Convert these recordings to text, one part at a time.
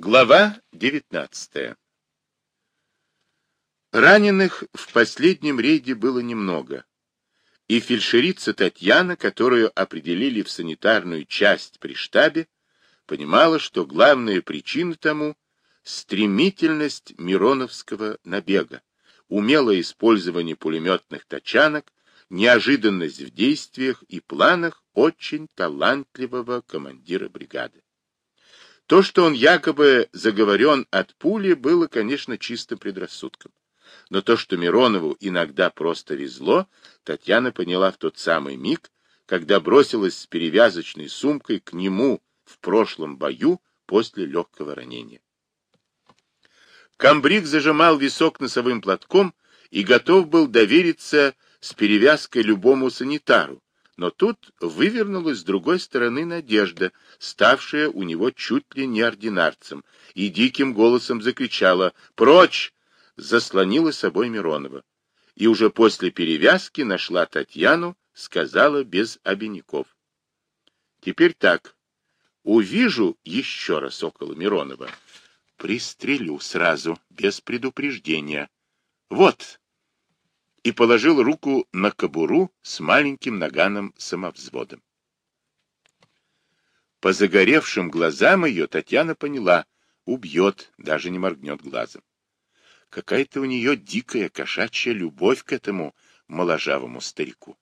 Глава 19 Раненых в последнем рейде было немного, и фельдшерица Татьяна, которую определили в санитарную часть при штабе, понимала, что главная причина тому — стремительность Мироновского набега, умелое использование пулеметных тачанок, неожиданность в действиях и планах очень талантливого командира бригады. То, что он якобы заговорен от пули, было, конечно, чисто предрассудком. Но то, что Миронову иногда просто везло, Татьяна поняла в тот самый миг, когда бросилась с перевязочной сумкой к нему в прошлом бою после легкого ранения. Камбрик зажимал висок носовым платком и готов был довериться с перевязкой любому санитару, но тут вывернулась с другой стороны надежда, ставшая у него чуть ли не ординарцем, и диким голосом закричала «Прочь!» заслонила собой Миронова. И уже после перевязки нашла Татьяну, сказала без обиняков. Теперь так. Увижу еще раз около Миронова. Пристрелю сразу, без предупреждения. Вот, и положил руку на кобуру с маленьким наганом-самовзводом. По загоревшим глазам ее Татьяна поняла, убьет, даже не моргнет глазом. Какая-то у нее дикая кошачья любовь к этому моложавому старику.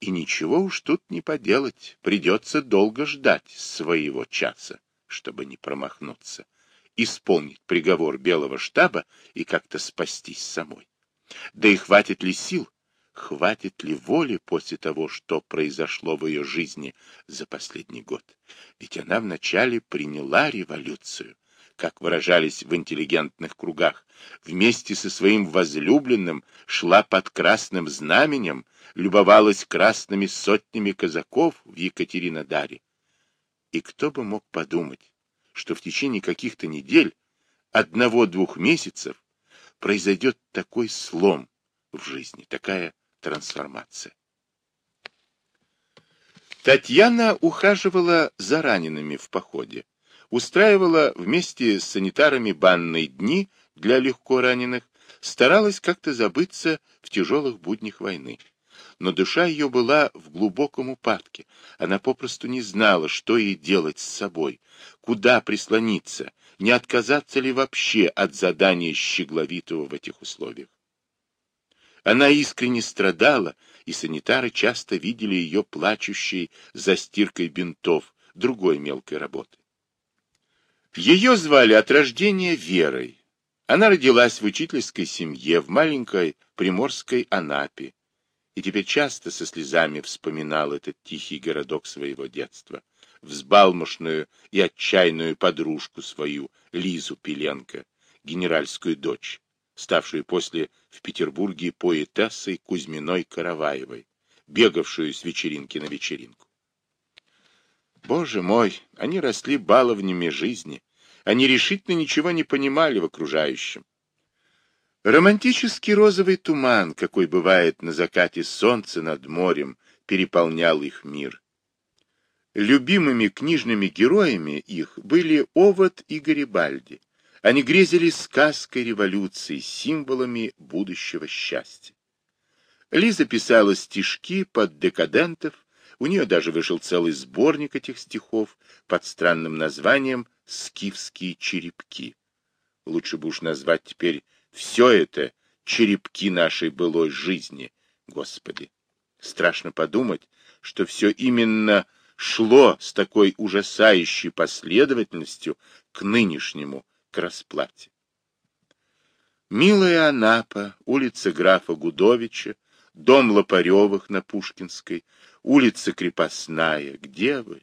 И ничего уж тут не поделать, придется долго ждать своего часа, чтобы не промахнуться, исполнить приговор Белого штаба и как-то спастись самой. Да и хватит ли сил, хватит ли воли после того, что произошло в ее жизни за последний год? Ведь она вначале приняла революцию, как выражались в интеллигентных кругах, вместе со своим возлюбленным шла под красным знаменем, любовалась красными сотнями казаков в Екатеринодаре. И кто бы мог подумать, что в течение каких-то недель, одного-двух месяцев, произойдет такой слом в жизни, такая трансформация. Татьяна ухаживала за ранеными в походе, устраивала вместе с санитарами банные дни для легко раненых, старалась как-то забыться в тяжелых буднях войны. Но душа ее была в глубоком упадке. Она попросту не знала, что ей делать с собой, куда прислониться, не отказаться ли вообще от задания Щегловитого в этих условиях. Она искренне страдала, и санитары часто видели ее плачущей за стиркой бинтов, другой мелкой работы. Ее звали от рождения Верой. Она родилась в учительской семье в маленькой приморской Анапе, и теперь часто со слезами вспоминал этот тихий городок своего детства взбалмошную и отчаянную подружку свою, Лизу Пеленко, генеральскую дочь, ставшую после в Петербурге поэтессой Кузьминой Караваевой, бегавшую с вечеринки на вечеринку. Боже мой, они росли баловнями жизни, они решительно ничего не понимали в окружающем. Романтический розовый туман, какой бывает на закате солнца над морем, переполнял их мир. Любимыми книжными героями их были Овод и Гарибальди. Они грезили сказкой революции, символами будущего счастья. Лиза писала стишки под декадентов, у нее даже вышел целый сборник этих стихов под странным названием «Скифские черепки». Лучше бы уж назвать теперь все это черепки нашей былой жизни, Господи. Страшно подумать, что все именно шло с такой ужасающей последовательностью к нынешнему, к расплате. Милая Анапа, улица графа Гудовича, дом Лопаревых на Пушкинской, улица Крепостная, где вы?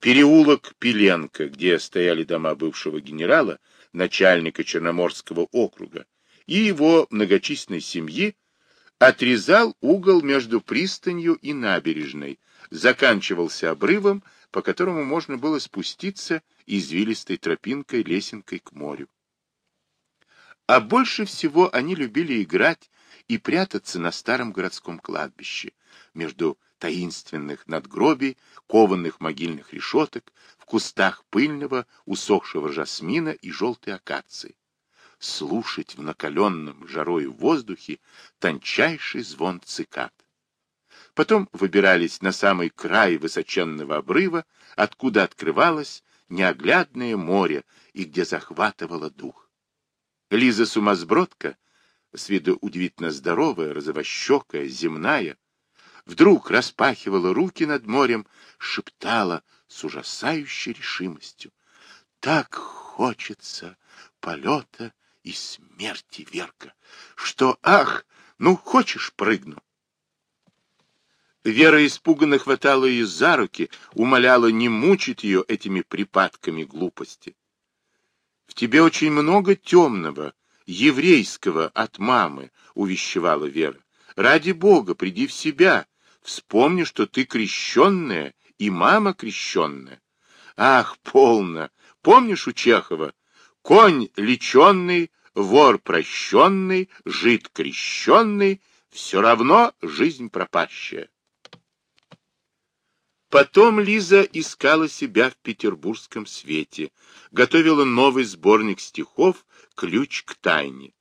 Переулок Пеленко, где стояли дома бывшего генерала, начальника Черноморского округа, и его многочисленной семьи, отрезал угол между пристанью и набережной, заканчивался обрывом, по которому можно было спуститься извилистой тропинкой, лесенкой к морю. А больше всего они любили играть и прятаться на старом городском кладбище, между таинственных надгробий, кованых могильных решеток, в кустах пыльного, усохшего жасмина и желтой акации. Слушать в накаленном жарой воздухе тончайший звон цикад. Потом выбирались на самый край высоченного обрыва, откуда открывалось неоглядное море и где захватывало дух. Лиза Сумасбродка, с виду удивительно здоровая, розовощекая, земная, вдруг распахивала руки над морем, шептала с ужасающей решимостью. Так хочется полета и смерти, Верка, что, ах, ну, хочешь, прыгну. Вера испуганно хватала ее за руки, умоляла не мучить ее этими припадками глупости. — В тебе очень много темного, еврейского от мамы, — увещевала Вера. — Ради Бога, приди в себя, вспомни, что ты крещенная и мама крещенная. Ах, полно! Помнишь у Чехова? Конь леченный, вор прощенный, жид крещенный, все равно жизнь пропащая. Потом Лиза искала себя в петербургском свете, готовила новый сборник стихов «Ключ к тайне».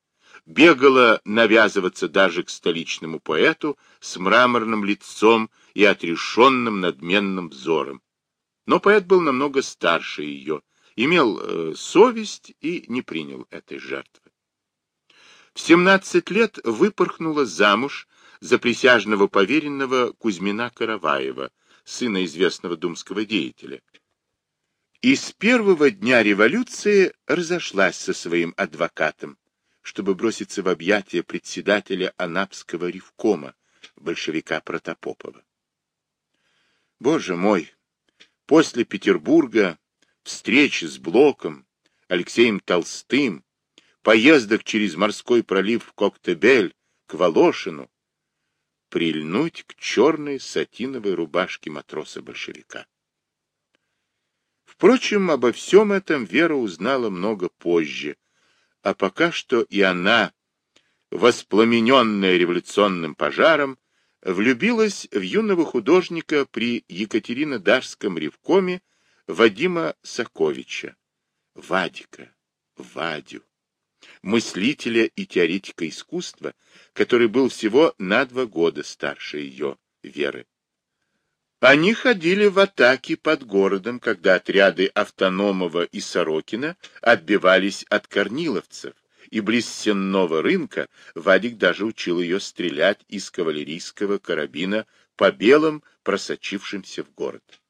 Бегала навязываться даже к столичному поэту с мраморным лицом и отрешенным надменным взором. Но поэт был намного старше ее, имел э, совесть и не принял этой жертвы. В 17 лет выпорхнула замуж за присяжного поверенного Кузьмина Караваева, сына известного думского деятеля. И с первого дня революции разошлась со своим адвокатом, чтобы броситься в объятия председателя Анапского ревкома, большевика Протопопова. Боже мой! После Петербурга, встречи с Блоком, Алексеем Толстым, поездок через морской пролив в Коктебель, к Волошину, прильнуть к черной сатиновой рубашке матроса-большевика. Впрочем, обо всем этом Вера узнала много позже, а пока что и она, воспламененная революционным пожаром, влюбилась в юного художника при Екатеринодарском ревкоме Вадима Соковича, Вадика, Вадю мыслителя и теоретика искусства, который был всего на два года старше ее, Веры. Они ходили в атаки под городом, когда отряды Автономова и Сорокина отбивались от корниловцев, и близ сенного рынка Вадик даже учил ее стрелять из кавалерийского карабина по белым, просочившимся в город.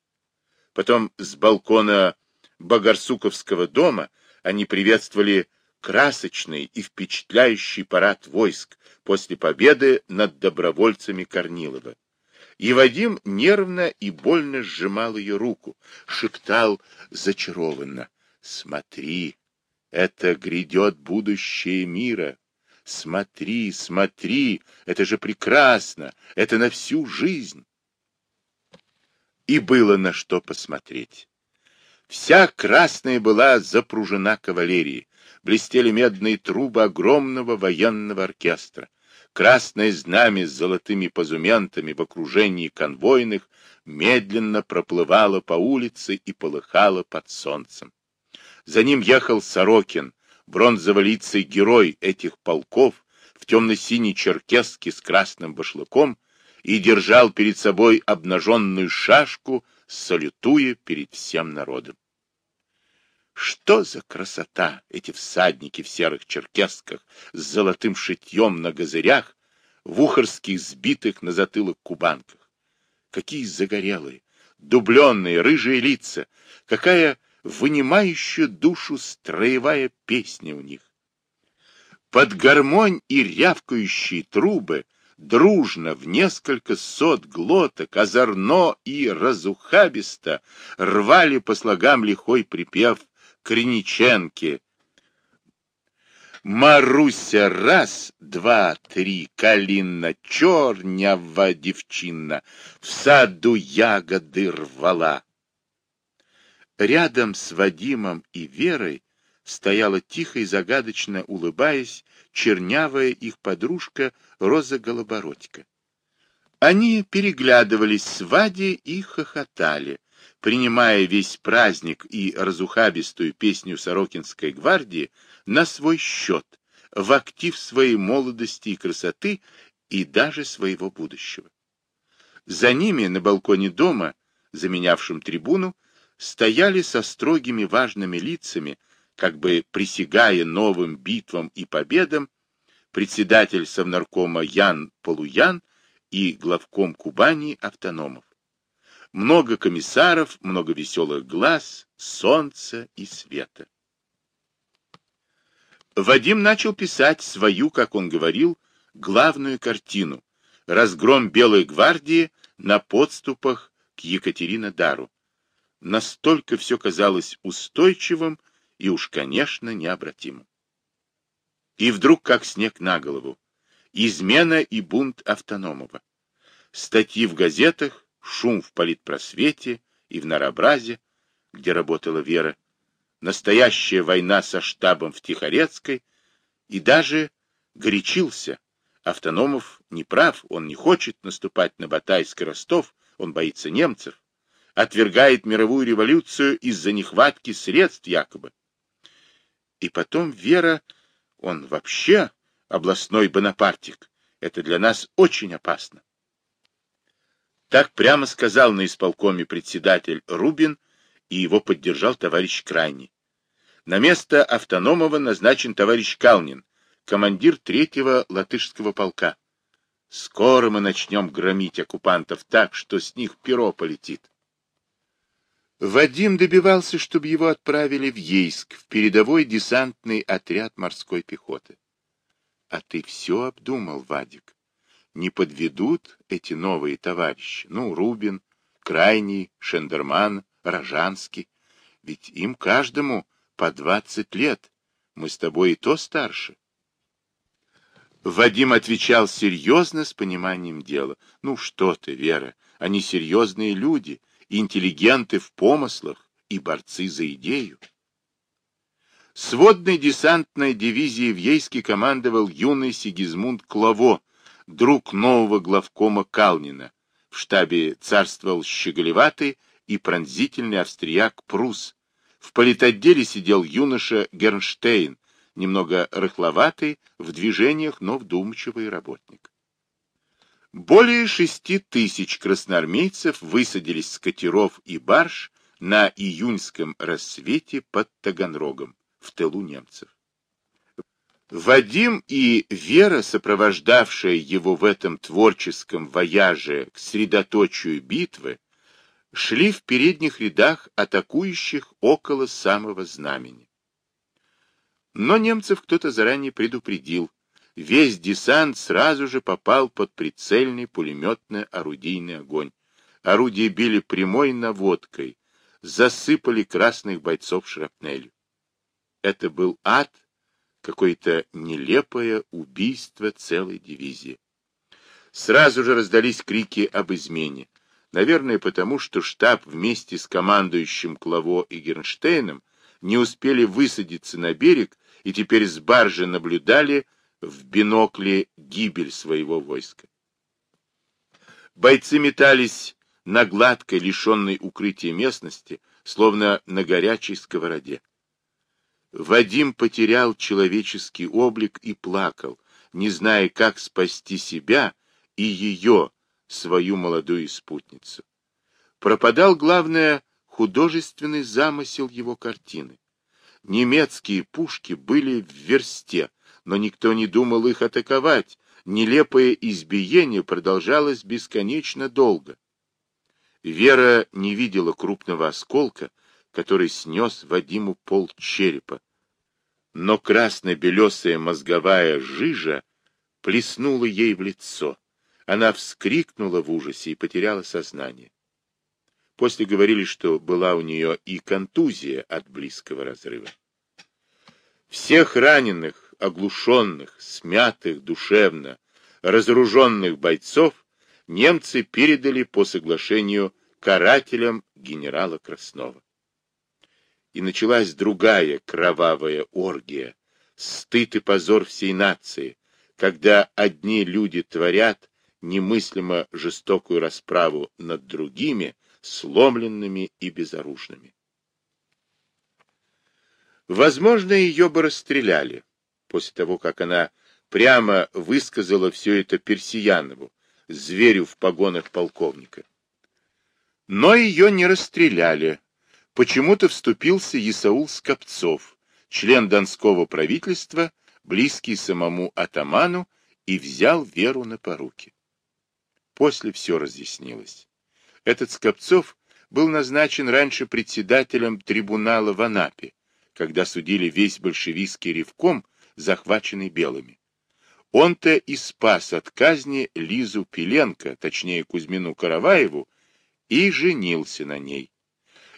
Потом с балкона Багарсуковского дома они приветствовали красочный и впечатляющий парад войск после победы над добровольцами Корнилова. И Вадим нервно и больно сжимал ее руку, шептал зачарованно, «Смотри, это грядет будущее мира. Смотри, смотри, это же прекрасно, это на всю жизнь». И было на что посмотреть. Вся красная была запружена кавалерией, блестели медные трубы огромного военного оркестра. Красное знамя с золотыми позументами в окружении конвойных медленно проплывало по улице и полыхало под солнцем. За ним ехал Сорокин, бронзоволицый герой этих полков, в темно-синей черкеске с красным башлыком, и держал перед собой обнаженную шашку, салютуя перед всем народом. Что за красота эти всадники в серых черкесках с золотым шитьем на газырях, в ухарских сбитых на затылок кубанках. Какие загорелые, дубленные, рыжие лица, какая вынимающая душу строевая песня у них. Под гармонь и рявкающие трубы дружно в несколько сот глоток, озорно и разухабисто рвали по слогам лихой припев Криниченки. Маруся раз, два, три, калина чернява девчина, в саду ягоды рвала. Рядом с Вадимом и Верой стояла тихо и загадочно улыбаясь чернявая их подружка Роза Голобородько. Они переглядывались с Вади и хохотали, принимая весь праздник и разухабистую песню Сорокинской гвардии на свой счет, в актив своей молодости и красоты и даже своего будущего. За ними на балконе дома, заменявшем трибуну, стояли со строгими важными лицами, как бы присягая новым битвам и победам, председатель Совнаркома Ян Полуян и главком Кубани автономов. Много комиссаров, много веселых глаз, солнца и света. Вадим начал писать свою, как он говорил, главную картину «Разгром Белой гвардии на подступах к Екатеринодару». Настолько все казалось устойчивым и уж, конечно, необратимым. И вдруг, как снег на голову, измена и бунт Автономова. Статьи в газетах, шум в политпросвете и в Наробразе, где работала Вера, настоящая война со штабом в Тихорецкой, и даже горячился. Автономов не прав, он не хочет наступать на Батайск и Ростов, он боится немцев, отвергает мировую революцию из-за нехватки средств якобы. И потом Вера, он вообще областной бонапартик, это для нас очень опасно. Так прямо сказал на исполкоме председатель Рубин, и его поддержал товарищ Крайний. На место Автономова назначен товарищ Калнин, командир третьего латышского полка. Скоро мы начнем громить оккупантов так, что с них перо полетит. Вадим добивался, чтобы его отправили в Ейск, в передовой десантный отряд морской пехоты. А ты все обдумал, Вадик не подведут эти новые товарищи, ну, Рубин, Крайний, Шендерман, Рожанский, ведь им каждому по двадцать лет, мы с тобой и то старше. Вадим отвечал серьезно, с пониманием дела. Ну что ты, Вера, они серьезные люди, интеллигенты в помыслах и борцы за идею. Сводной десантной дивизией в Ейске командовал юный Сигизмунд Клаво, друг нового главкома Калнина. В штабе царствовал щеголеватый и пронзительный австрияк Прус. В политотделе сидел юноша Гернштейн, немного рыхловатый, в движениях, но вдумчивый работник. Более шести тысяч красноармейцев высадились с катеров и барж на июньском рассвете под Таганрогом, в тылу немцев. Вадим и Вера, сопровождавшая его в этом творческом вояже к средоточию битвы, шли в передних рядах атакующих около самого знамени. Но немцев кто-то заранее предупредил. Весь десант сразу же попал под прицельный пулеметно-орудийный огонь. Орудия били прямой наводкой, засыпали красных бойцов шрапнелью. Это был ад, какое-то нелепое убийство целой дивизии. Сразу же раздались крики об измене. Наверное, потому что штаб вместе с командующим Клаво и Гернштейном не успели высадиться на берег и теперь с баржи наблюдали в бинокле гибель своего войска. Бойцы метались на гладкой, лишенной укрытия местности, словно на горячей сковороде. Вадим потерял человеческий облик и плакал, не зная, как спасти себя и ее, свою молодую спутницу. Пропадал, главное, художественный замысел его картины. Немецкие пушки были в версте, но никто не думал их атаковать. Нелепое избиение продолжалось бесконечно долго. Вера не видела крупного осколка, который снес Вадиму пол черепа. Но красно-белесая мозговая жижа плеснула ей в лицо. Она вскрикнула в ужасе и потеряла сознание. После говорили, что была у нее и контузия от близкого разрыва. Всех раненых, оглушенных, смятых душевно, разоруженных бойцов немцы передали по соглашению карателям генерала Краснова и началась другая кровавая оргия, стыд и позор всей нации, когда одни люди творят немыслимо жестокую расправу над другими, сломленными и безоружными. Возможно, ее бы расстреляли, после того, как она прямо высказала все это Персиянову, зверю в погонах полковника. Но ее не расстреляли. Почему-то вступился Исаул Скопцов, член Донского правительства, близкий самому атаману, и взял веру на поруки. После все разъяснилось. Этот Скопцов был назначен раньше председателем трибунала в Анапе, когда судили весь большевистский ревком, захваченный белыми. Он-то и спас от казни Лизу Пеленко, точнее Кузьмину Караваеву, и женился на ней.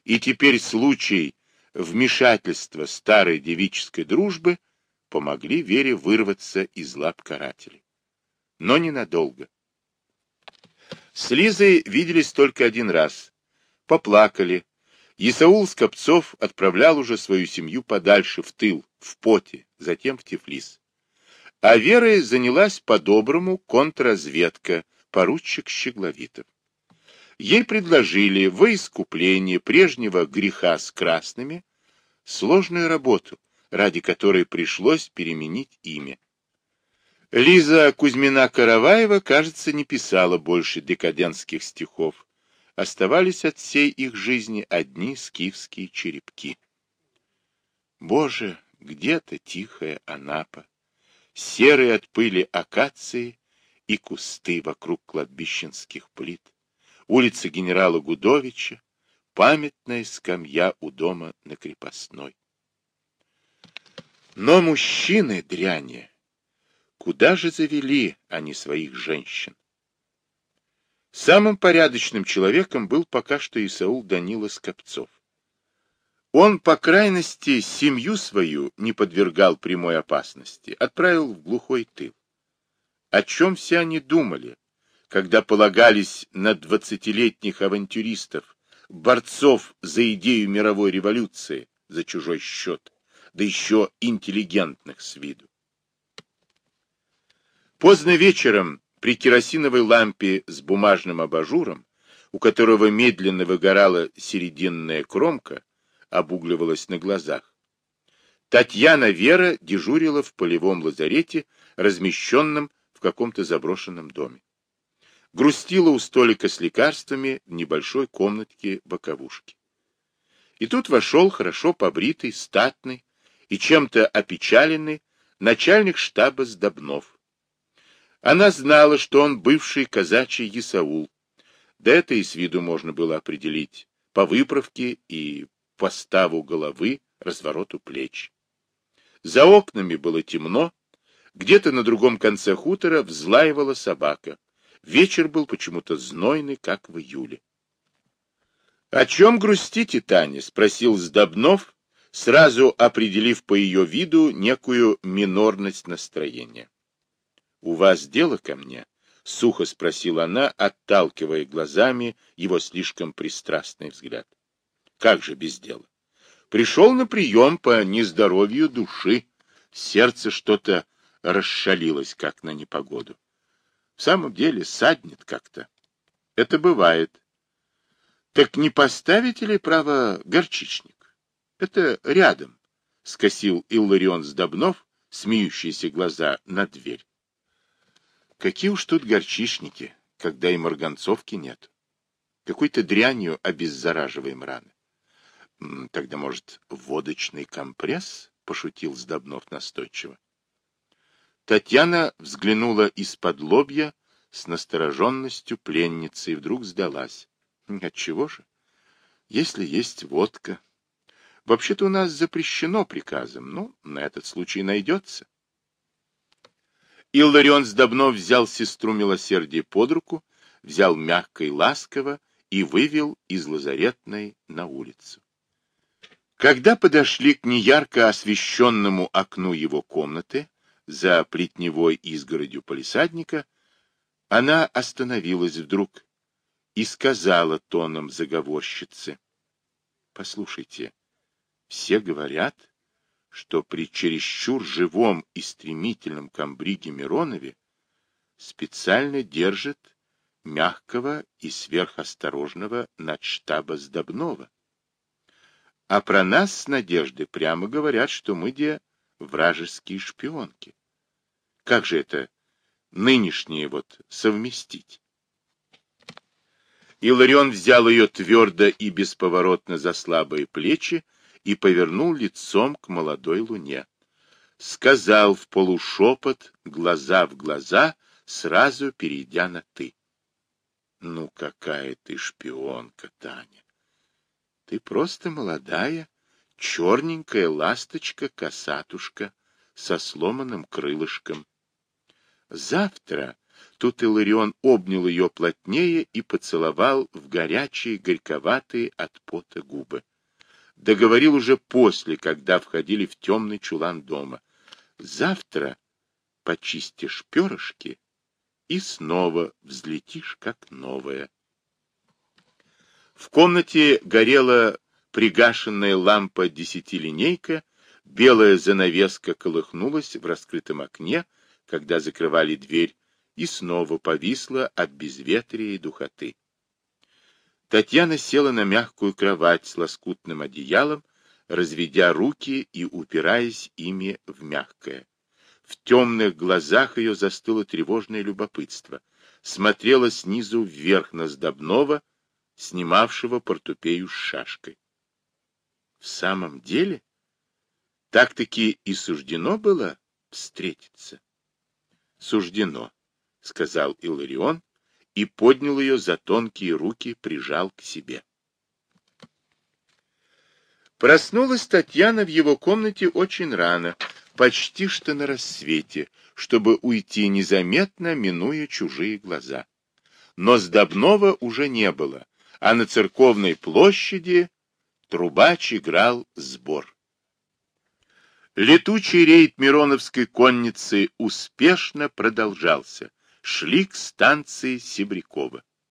И теперь случай вмешательства старой девической дружбы помогли Вере вырваться из лап карателей. Но ненадолго. С Лизой виделись только один раз. Поплакали. Исаул Скопцов отправлял уже свою семью подальше, в тыл, в поте, затем в Тифлис. А Верой занялась по-доброму контрразведка, поручик Щегловитов. Ей предложили во искупление прежнего греха с красными сложную работу, ради которой пришлось переменить имя. Лиза Кузьмина-Караваева, кажется, не писала больше декадентских стихов. Оставались от всей их жизни одни скифские черепки. Боже, где-то тихая Анапа, серые от пыли акации и кусты вокруг кладбищенских плит, улица генерала Гудовича, памятная скамья у дома на крепостной. Но мужчины дряни Куда же завели они своих женщин? Самым порядочным человеком был пока что Исаул Данила Скопцов. Он, по крайности, семью свою не подвергал прямой опасности, отправил в глухой тыл. О чем все они думали, когда полагались на двадцатилетних авантюристов, борцов за идею мировой революции за чужой счет, да еще интеллигентных с виду? Поздно вечером при керосиновой лампе с бумажным абажуром, у которого медленно выгорала серединная кромка, обугливалась на глазах. Татьяна Вера дежурила в полевом лазарете, размещенном в каком-то заброшенном доме. Грустила у столика с лекарствами в небольшой комнатке боковушки. И тут вошел хорошо побритый, статный и чем-то опечаленный начальник штаба Сдобнов. Она знала, что он бывший казачий Исаул. Да это и с виду можно было определить по выправке и поставу головы, развороту плеч. За окнами было темно, где-то на другом конце хутора взлаивала собака. Вечер был почему-то знойный, как в июле. — О чем грустите, Таня? — спросил Сдобнов, сразу определив по ее виду некую минорность настроения. «У вас дело ко мне?» — сухо спросила она, отталкивая глазами его слишком пристрастный взгляд. «Как же без дела? Пришел на прием по нездоровью души. Сердце что-то расшалилось, как на непогоду. В самом деле саднет как-то. Это бывает. Так не поставите ли, право, горчичник? Это рядом, — скосил Илларион Сдобнов, смеющиеся глаза на дверь. Какие уж тут горчишники, когда и марганцовки нет. Какой-то дрянью обеззараживаем раны. Тогда, может, водочный компресс? Пошутил Сдобнов настойчиво. Татьяна взглянула из-под лобья с настороженностью пленницы и вдруг сдалась. Отчего же? Если есть водка. Вообще-то у нас запрещено приказом, но на этот случай найдется. Илларион Сдобнов взял сестру милосердия под руку, взял мягко и ласково и вывел из лазаретной на улицу. Когда подошли к неярко освещенному окну его комнаты, за плетневой изгородью полисадника, она остановилась вдруг и сказала тоном заговорщицы. — Послушайте, все говорят, что при чересчур живом и стремительном комбриге Миронове специально держит мягкого и сверхосторожного надштаба Сдобнова. А про нас с Надеждой прямо говорят, что мы где вражеские шпионки. Как же это нынешнее вот совместить? Иларион взял ее твердо и бесповоротно за слабые плечи и повернул лицом к молодой луне. Сказал в полушепот, глаза в глаза, сразу перейдя на «ты». Ну, какая ты шпионка, Таня! Ты просто молодая, черненькая ласточка-косатушка со сломанным крылышком. Завтра тут Иларион обнял ее плотнее и поцеловал в горячие, горьковатые от пота губы. Договорил уже после, когда входили в темный чулан дома. Завтра почистишь перышки и снова взлетишь, как новая. В комнате горела пригашенная лампа десятилинейка, белая занавеска колыхнулась в раскрытом окне, когда закрывали дверь, и снова повисла от безветрия и духоты. Татьяна села на мягкую кровать с лоскутным одеялом, разведя руки и упираясь ими в мягкое. В темных глазах ее застыло тревожное любопытство. Смотрела снизу вверх на Сдобнова, снимавшего портупею с шашкой. В самом деле, так-таки и суждено было встретиться. Суждено, сказал Иларион и поднял ее за тонкие руки, прижал к себе. Проснулась Татьяна в его комнате очень рано, почти что на рассвете, чтобы уйти незаметно, минуя чужие глаза. Но Сдобнова уже не было, а на церковной площади трубач играл сбор. Летучий рейд Мироновской конницы успешно продолжался. Шли к станции Сибрякова.